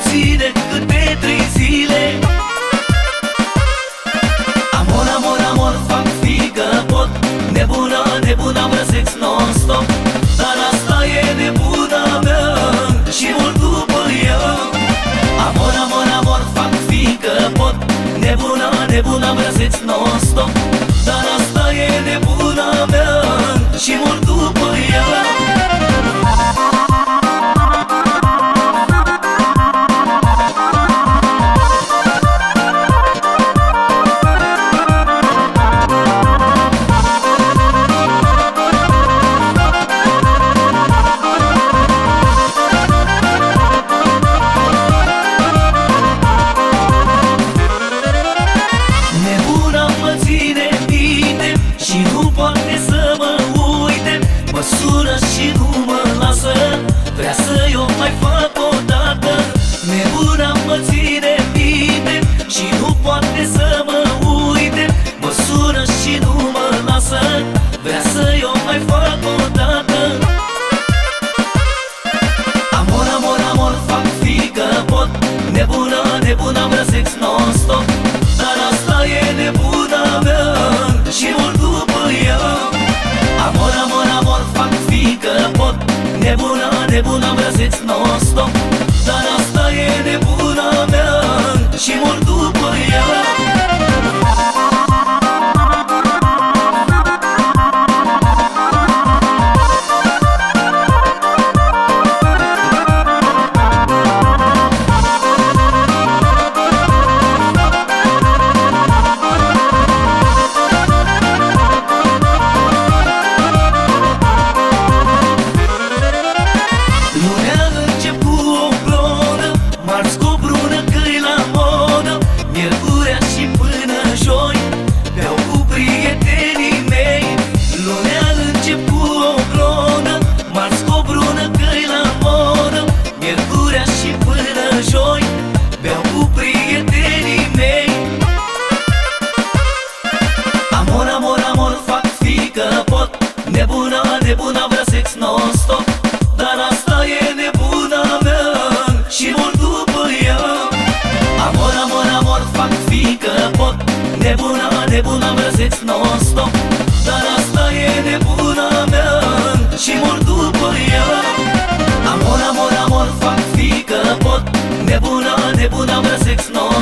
succeeded Tribuna Brasil repet non-stop Dar asta e nebuna mea și mor după ea. Amor, amor, amor, fac fică pot. Nebuna, nebuna mea zic non-stop Dar asta e nebuna mea și mor după ea. Amor, amor, amor, fac fică pot. Nebuna, nebuna mea zic non